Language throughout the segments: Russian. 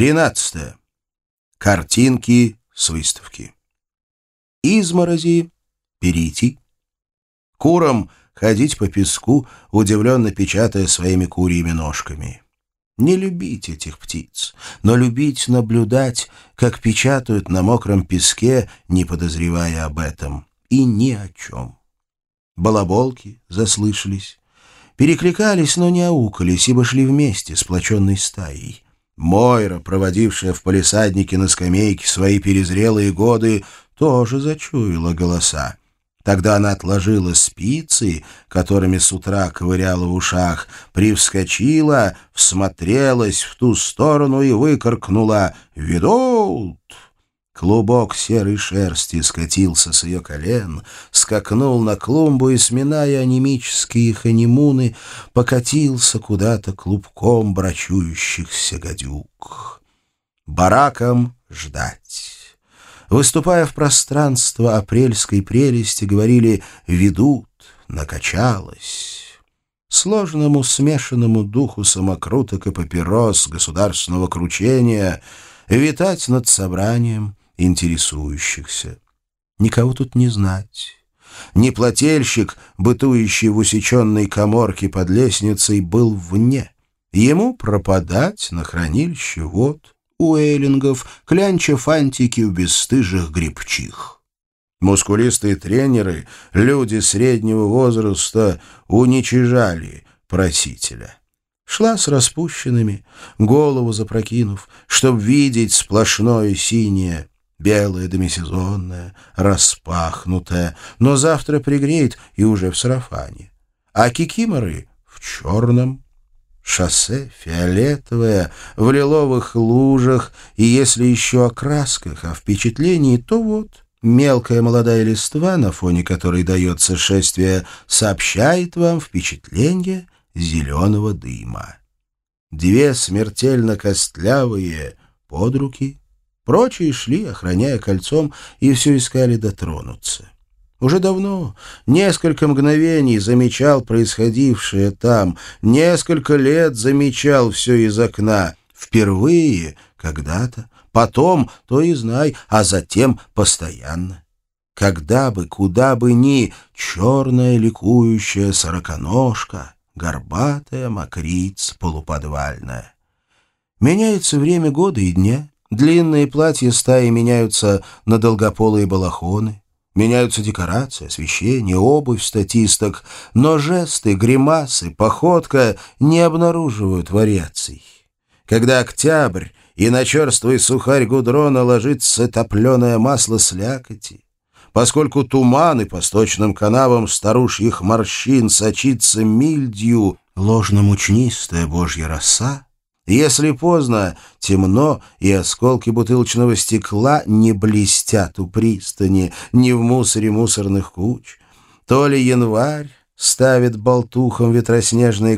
Тринадцатое. Картинки с выставки. Изморози перейти. Курам ходить по песку, удивленно печатая своими курьими ножками. Не любить этих птиц, но любить наблюдать, как печатают на мокром песке, не подозревая об этом, и ни о чем. Балаболки заслышались, перекликались, но не аукались, ибо шли вместе, сплоченной стаей. Мойра, проводившая в полисаднике на скамейке свои перезрелые годы, тоже зачуяла голоса. Тогда она отложила спицы, которыми с утра ковыряла в ушах, привскочила, всмотрелась в ту сторону и выкаркнула «Ведут!». Клубок серой шерсти скатился с ее колен, скакнул на клумбу и, сминая анемические ханимуны, покатился куда-то клубком брачующихся гадюк. Баракам ждать. Выступая в пространство апрельской прелести, говорили «ведут», «накачалось». Сложному смешанному духу самокруток и папирос государственного кручения витать над собранием интересующихся. Никого тут не знать. Ни плательщик, бытующий в усеченной коморке под лестницей, был вне. Ему пропадать на хранилище вод у эллингов, клянча фантики у бесстыжих грибчих. Мускулистые тренеры, люди среднего возраста, уничижали просителя. Шла с распущенными, голову запрокинув, чтоб видеть сплошное синее, белое демисезонное, распахнутое, но завтра пригреет и уже в сарафане. А кикиморы в черном, Шоссе фиолетовое, в лиловых лужах, и если еще о красках, о впечатлении, то вот мелкая молодая листва, на фоне которой дается шествие, сообщает вам впечатление зеленого дыма. Две смертельно костлявые под руки, прочие шли, охраняя кольцом, и все искали дотронуться. Уже давно, несколько мгновений замечал происходившее там, несколько лет замечал все из окна. Впервые, когда-то, потом, то и знай, а затем постоянно. Когда бы, куда бы ни, черная ликующая сороконожка, горбатая мокриц полуподвальная. Меняется время года и дня, длинные платья стаи меняются на долгополые балахоны, Меняются декорации, освещение, обувь статисток, но жесты, гримасы, походка не обнаруживают вариаций. Когда октябрь и на черствый сухарь гудрона ложится топленое масло слякоти, поскольку туман и по сточным канавам старушьих морщин сочится мильдью, ложно-мучнистая божья роса, если поздно, темно, и осколки бутылочного стекла не блестят у пристани, ни в мусоре мусорных куч, то ли январь ставит болтухом ветроснежные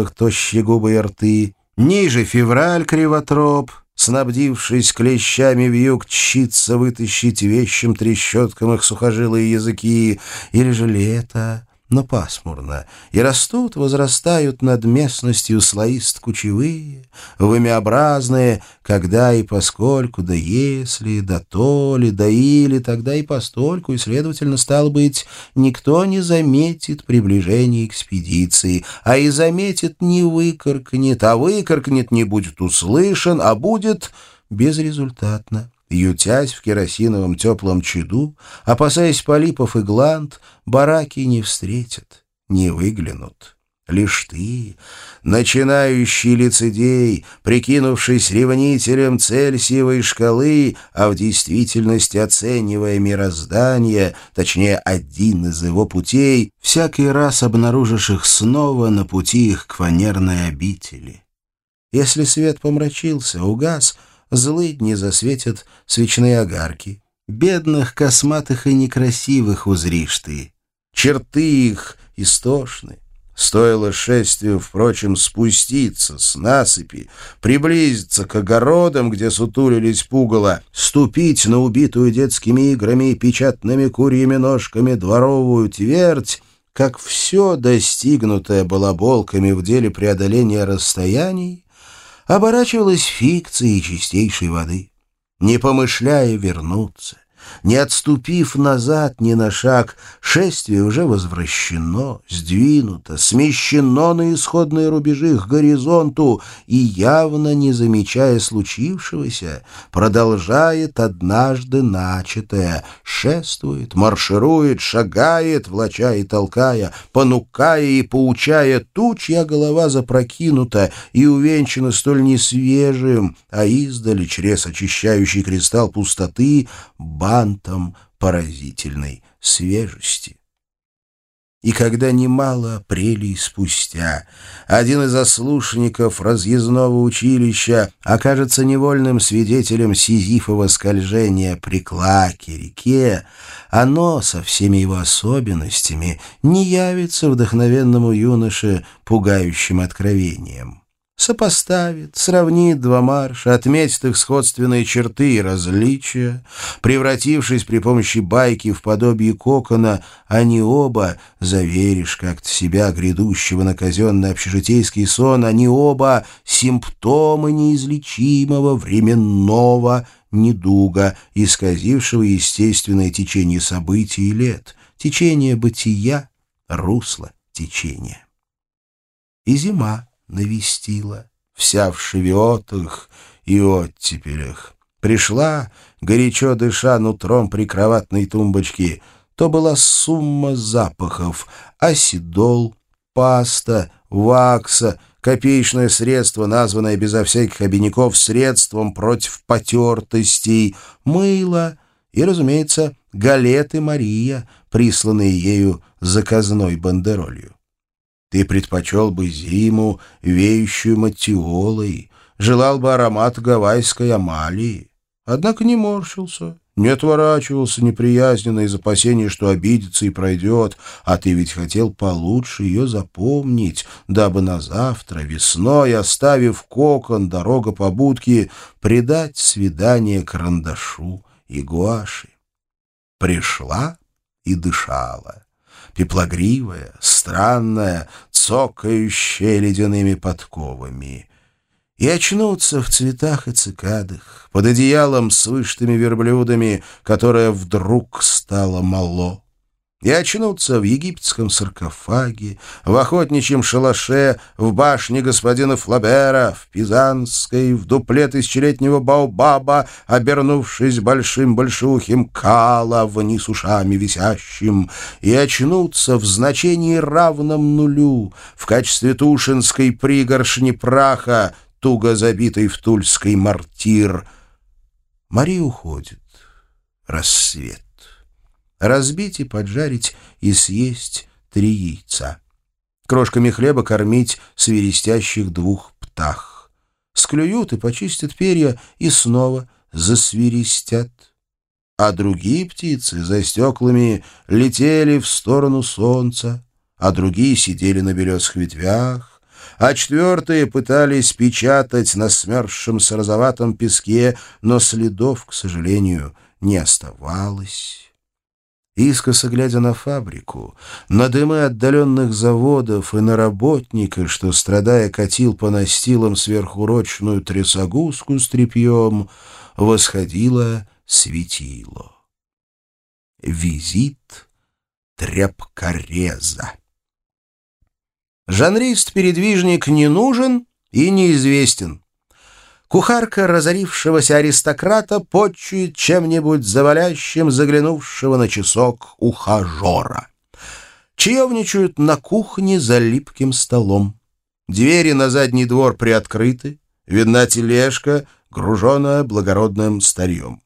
их тощие губы и рты, ниже февраль кривотроп, снабдившись клещами вьюг, чится вытащить вещим трещоткам их сухожилые языки, или же лето, но пасмурно, и растут, возрастают над местностью слоист-кучевые, вымяобразные, когда и поскольку, да если, да то ли, да или, тогда и постольку, и, следовательно, стало быть, никто не заметит приближения экспедиции, а и заметит не выкоркнет, а выкоркнет не будет услышан, а будет безрезультатно ютясь в керосиновом теплом чаду, опасаясь полипов и гланд, бараки не встретят, не выглянут. Лишь ты, начинающий лицедей, прикинувшись ревнителем Цельсиевой шкалы, а в действительности оценивая мироздание, точнее, один из его путей, всякий раз обнаружишь их снова на пути их к фанерной обители. Если свет помрачился, угас — злыдни засветят свечные огарки. Бедных, косматых и некрасивых узришь ты. Черты их истошны. Стоило шествию, впрочем, спуститься с насыпи, приблизиться к огородам, где сутулились пугало, ступить на убитую детскими играми и печатными курьими ножками дворовую твердь, как все достигнутое балаболками в деле преодоления расстояний, оборачивалась фикцией чистейшей воды. Не помышляя вернуться, не отступив назад ни на шаг, шествие уже возвращено, сдвинуто, смещено на исходные рубежи к горизонту и, явно не замечая случившегося, продолжает однажды начатое, шествует, марширует, шагает, влача и толкая, понукая и поучая. Ту, чья голова запрокинута и увенчана столь несвежим, а издали чрез очищающий кристалл пустоты, ба фантом поразительной свежести. И когда немало апрелей спустя один из ослушников разъездного училища окажется невольным свидетелем сизифова скольжения при Клаке реке, оно со всеми его особенностями не явится вдохновенному юноше пугающим откровением сопоставит, сравнит два марша, отметит их сходственные черты и различия. Превратившись при помощи байки в подобие кокона, они оба, заверишь как-то себя, грядущего на казенный общежитейский сон, они оба симптомы неизлечимого временного недуга, исказившего естественное течение событий и лет, течение бытия, русло течения. И зима навестила, вся в шевиотах и оттепелях. Пришла, горячо дыша нутром прикроватной тумбочки, то была сумма запахов — осидол, паста, вакса, копеечное средство, названное безо всяких обиняков средством против потертостей, мыло и, разумеется, галеты Мария, присланные ею заказной бандеролью. Ты предпочел бы зиму, веющую матиолой, желал бы аромат гавайской амалии. Однако не морщился, не отворачивался неприязненно из опасения, что обидится и пройдет, а ты ведь хотел получше ее запомнить, дабы на завтра, весной, оставив кокон, дорога по будке, предать свидание карандашу и гуаши. Пришла и дышала пеплогривая, странная, цокающая ледяными подковами. И очнуться в цветах и цикадах, под одеялом с вышитыми верблюдами, которое вдруг стало мало и очнуться в египетском саркофаге, в охотничьем шалаше, в башне господина Флабера, в Пизанской, в дупле тысячелетнего Баобаба, обернувшись большим большухим кала вниз ушами висящим, и очнуться в значении равном нулю, в качестве тушинской пригоршни праха, туго забитой в тульской мартир. Мария уходит. Рассвет разбить и поджарить и съесть три яйца. Крошками хлеба кормить свиристящих двух птах. Склюют и почистят перья и снова засвиристят. А другие птицы за стеклами летели в сторону солнца, а другие сидели на березых ветвях, а четвертые пытались печатать на смерзшемся розоватом песке, но следов, к сожалению, не оставалось. Искоса глядя на фабрику, на дымы отдаленных заводов и на работника, что, страдая, катил по настилам сверхурочную трясогузку с тряпьем, восходило светило. Визит тряпкореза. Жанрист-передвижник не нужен и неизвестен. Кухарка разорившегося аристократа почует чем-нибудь завалящим заглянувшего на часок ухажера. Чаевничают на кухне за липким столом. Двери на задний двор приоткрыты, видна тележка, груженная благородным старьем.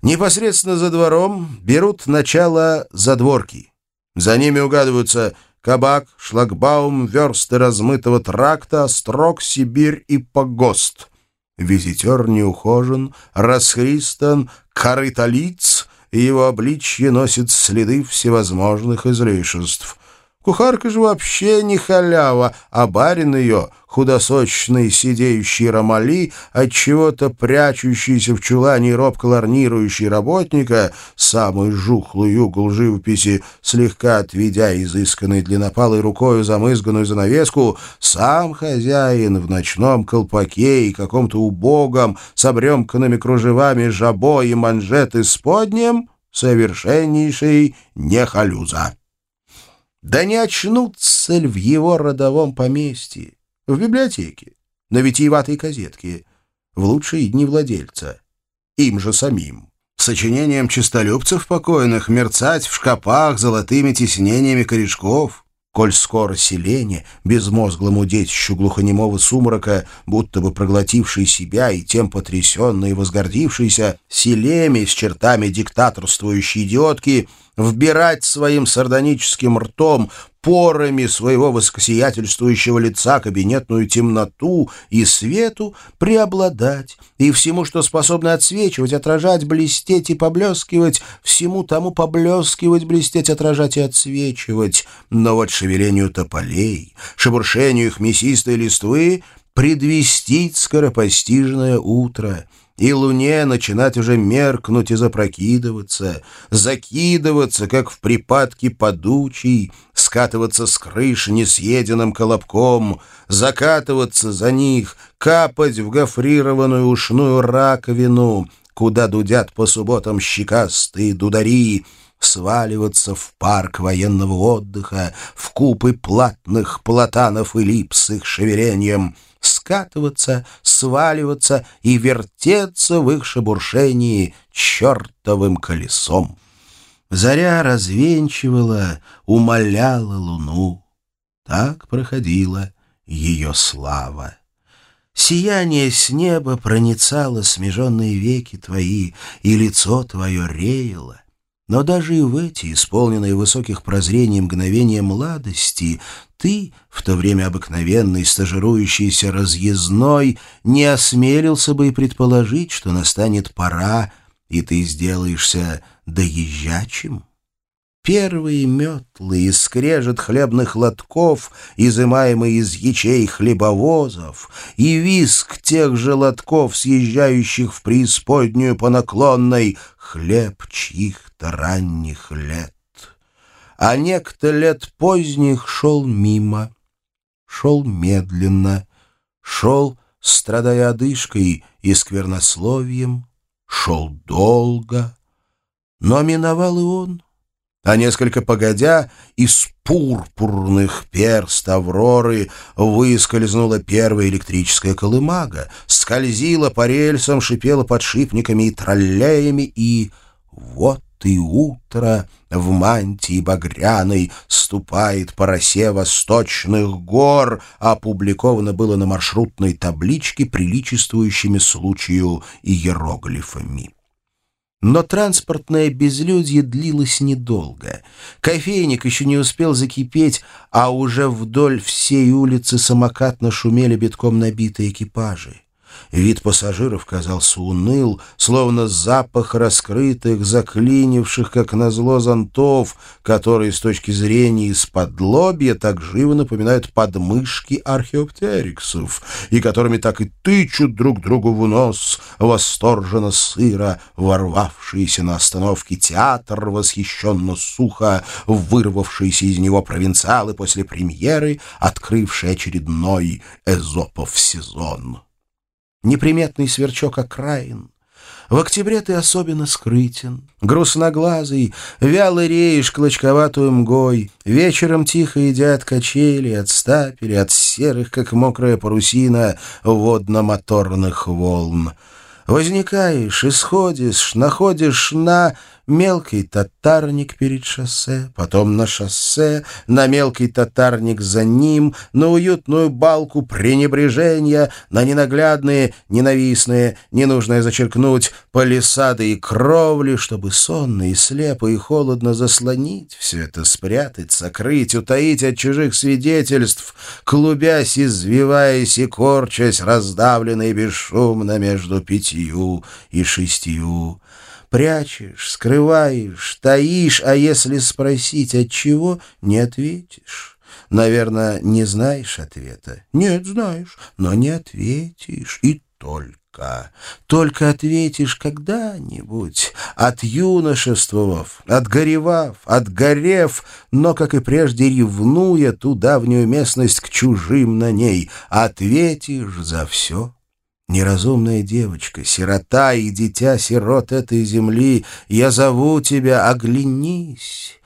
Непосредственно за двором берут начало задворки. За ними угадываются кабак, шлагбаум, версты размытого тракта, строк, Сибирь и погост — Визитер неухожен, расхристан, корытолиц, и его обличье носит следы всевозможных излишеств. Кухарка же вообще не халява, а барин ее, худосочный сидеющий ромали, от чего то прячущийся в чулане и робко ларнирующий работника, самый жухлый угол живописи, слегка отведя изысканной длиннопалой рукою замызганную занавеску, сам хозяин в ночном колпаке и каком-то убогом с обремканными кружевами жабо и манжеты с поднем — совершеннейший нехалюза. Да не очнутся ли в его родовом поместье, в библиотеке, на витиеватой козетке, в лучшие дни владельца, им же самим. Сочинением чистолюбцев покойных мерцать в шкапах золотыми тиснениями корешков, коль скоро селение, безмозглому детищу глухонемого сумрака, будто бы проглотивший себя и тем потрясенный и возгордившийся, селеми с чертами диктаторствующей идиотки — вбирать своим сардоническим ртом порами своего высокосиятельствующего лица кабинетную темноту и свету преобладать, и всему, что способно отсвечивать, отражать, блестеть и поблескивать, всему тому поблескивать, блестеть, отражать и отсвечивать. Но вот шевелению тополей, шебуршению их мясистой листвы предвестить скоропостижное утро — и луне начинать уже меркнуть и запрокидываться, закидываться, как в припадке подучий, скатываться с крыш несъеденным колобком, закатываться за них, капать в гофрированную ушную раковину, куда дудят по субботам щекастые дудари, сваливаться в парк военного отдыха, в купы платных платанов и лип с скатываться, сваливаться и вертеться в их шебуршении чертовым колесом. Заря развенчивала, умоляла луну. Так проходила ее слава. Сияние с неба проницало смеженные веки твои, и лицо твое реяло. Но даже и в эти, исполненные высоких прозрений мгновения младости, ты, в то время обыкновенный, стажирующийся разъездной, не осмелился бы и предположить, что настанет пора, и ты сделаешься доезжачим. Первые метлы и скрежет хлебных лотков, изымаемые из ячей хлебовозов, и виск тех же лотков, съезжающих в преисподнюю по наклонной, хлеб чьих-то ранних лет. А некто лет поздних шел мимо, шел медленно, шел, страдая одышкой и сквернословием, шел долго, но миновал и он — а несколько погодя из пурпурных перст Авроры выскользнула первая электрическая колымага, скользила по рельсам, шипела подшипниками и троллеями, и вот и утро в мантии багряной ступает по росе восточных гор, опубликовано было на маршрутной табличке, приличествующими случаю иероглифами. Но транспортное безлюдье длилось недолго. Кофейник еще не успел закипеть, а уже вдоль всей улицы самокатно шумели битком набитые экипажи. Вид пассажиров казался уныл, словно запах раскрытых, заклинивших, как назло, зонтов, которые с точки зрения из-под лобья так живо напоминают подмышки археоптериксов, и которыми так и тычут друг другу в нос восторженно сыро ворвавшийся на остановке театр, восхищенно сухо вырвавшиеся из него провинциалы после премьеры, открывшие очередной Эзопов сезон неприметный сверчок окраин. В октябре ты особенно скрытен, грустноглазый, вяло реешь клочковатую мгой, вечером тихо едят качели от стапели, от серых, как мокрая парусина, водно-моторных волн. Возникаешь, исходишь, находишь на мелкий татарник перед шоссе, потом на шоссе, на мелкий татарник за ним, на уютную балку пренебрежения, на ненаглядные, ненавистные, ненужное зачеркнуть, палисады и кровли, чтобы сонно и слепо и холодно заслонить все это, спрятать, сокрыть, утаить от чужих свидетельств, клубясь, извиваясь и корчась, раздавленный бесшумно между пятью и шестью Прячешь, скрываешь, таишь, а если спросить от чего, не ответишь. Наверное, не знаешь ответа. Нет, знаешь, но не ответишь. И только только. Ответишь когда-нибудь, от юношествовав, отгоревав, отгорев, но, как и прежде, ревнуя ту давнюю местность к чужим на ней, ответишь за все. Неразумная девочка, сирота и дитя сирот этой земли, я зову тебя, оглянись.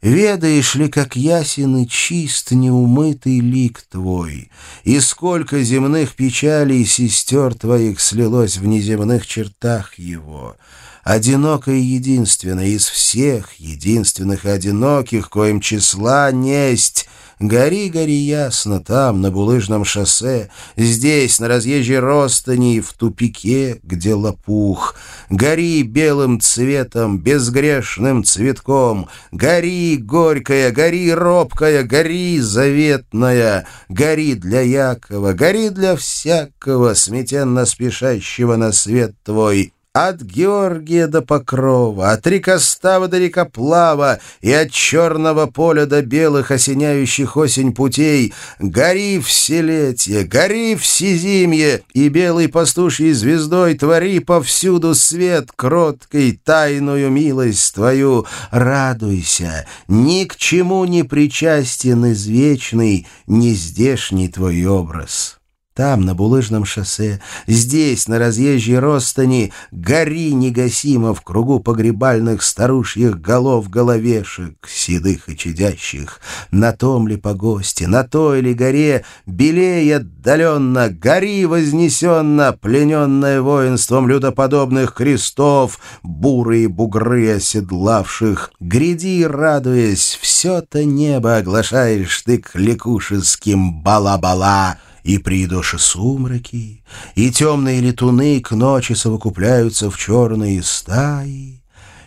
Ведаешь ли, как ясен и чист неумытый лик твой, И сколько земных печалей сестер твоих слилось в неземных чертах его? Одинокое единственное из всех, единственных и одиноких, коим числа несть — Гори, гори ясно там, на булыжном шоссе, Здесь, на разъезжей Ростани, в тупике, где лопух. Гори белым цветом, безгрешным цветком, Гори, горькая, гори, робкая, гори, заветная, Гори для Якова, гори для всякого, Сметенно спешащего на свет твой. От Георгия до Покрова, от Рекостава до Рекоплава и от Черного поля до белых осеняющих осень путей, гори вселетие, гори всезимье, и белой пастушьей звездой твори повсюду свет кроткой, тайную милость твою. Радуйся, ни к чему не причастен извечный, нездешний твой образ». Там, на булыжном шоссе, здесь, на разъезжей Ростани, гори негасимо в кругу погребальных старушьих голов головешек, седых и чадящих. На том ли погосте, на той ли горе, белее отдаленно, гори вознесенно, плененное воинством людоподобных крестов, бурые бугры оседлавших. Гряди, радуясь, все-то небо оглашаешь ты к лекушеским бала-бала — и придоши сумраки, и темные летуны к ночи совокупляются в черные стаи,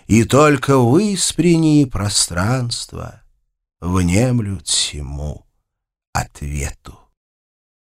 и только выспрени пространство внемлют всему ответу.